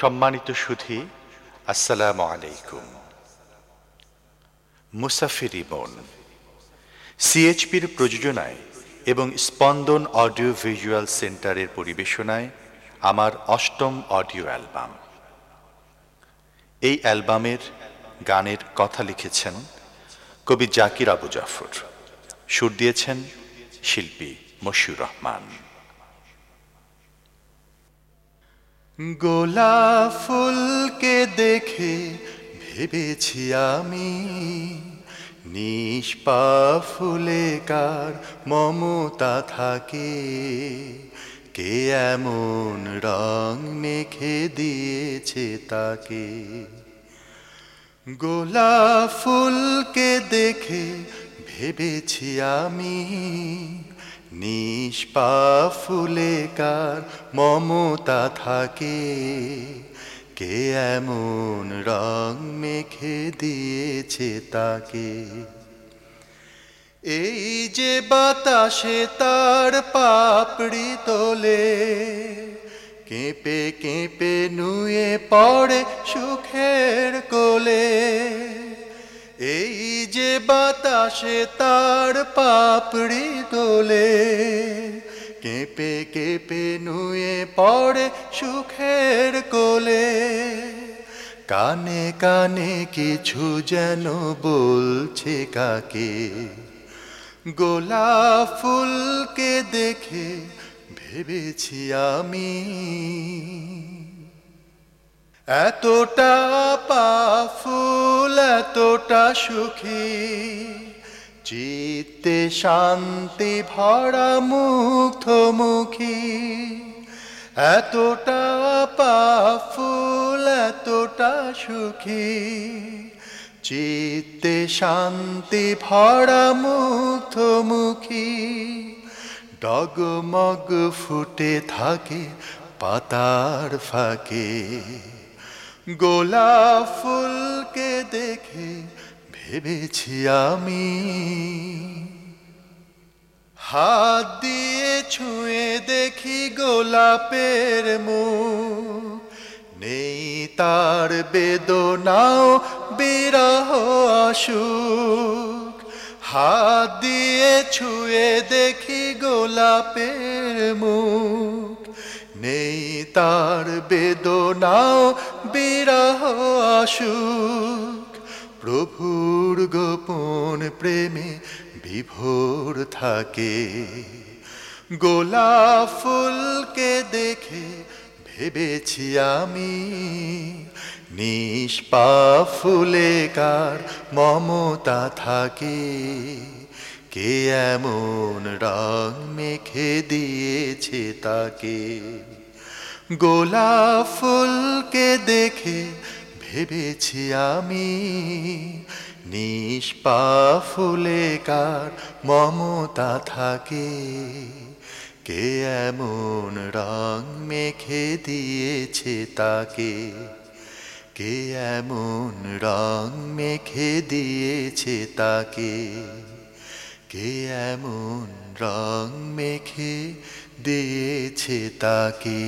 সম্মানিত সুধী, আসসালামু আলাইকুম। মুসাফিরি বোন সিএইচপির প্রযোজনায় এবং স্পন্দন অডিও ভিজুয়াল সেন্টারের পরিবেশনায় আমার অষ্টম অডিও অ্যালবাম। এই অ্যালবামের গানের কথা লিখেছেন কবি জাকির আবু জাফর। সুর দিয়েছেন শিল্পী মশিউর রহমান। গোলাপ ফুলকে দেখে ভেবেছি আমি, নিষ্পা ফুলে কার মমতা থাকে, কে এমন রং মেখে দিয়েছে তাকে। গোলাপ ফুলকে দেখে ভেবেছি আমি নিষ্পা ফুলে কার মমতা থাকে। কে এমন রং মেখে দিয়েছে তাকে? এই যে বাতাসে তার পাপড়ি তোলে, কেঁপে কেঁপে নুয়ে পড়ে সুখের বাতাসে তার পাপড়ি দোলে কেঁপে কেঁপে নুয়ে পড়ে সুখের কোলে। কানে কানে কিছু যেন বলছে কাকে। গোলাপ ফুলকে দেখে ভেবেছি আমি। এতটা পাফুল এতটা সুখী, চিত্তে শান্তি ভরা মুগ্ধমুখী। এতটা পাফুল এতটা সুখী, চিত্তে শান্তি ভরা মুগ্ধমুখী। ডগমগ ফুটে থাকে পাতার ফাঁকে, গোলাপ ফুলকে দেখে ভেবেছি আমি। হাত দিয়ে ছুঁয়ে দেখি গোলাপের মুখ। নেই তার বেদনাও বিরহ আসুক হাত দিয়ে ছুঁয়ে দেখি গোলাপের মুখ। নেই তার বেদনাও বিরহ আসুক প্রভুর গোপন প্রেমে বিভোর থাকে। গোলাপ ফুলকে দেখে ভেবেছি আমি নিষ্পা ফুলে কার মমতা থাকে। কে এমন রং মেখে দিয়েছে তাকে? গোলাপ ফুলকে দেখে ভেবেছি আমি নিষ্পা ফুলে কার মমতা থাকে? কে এমন রং মেখে দিয়েছে তাকে? কে এমন রং মেখে দিয়েছে তাকে? কে এমন রং মেখে দিয়েছে তাকে?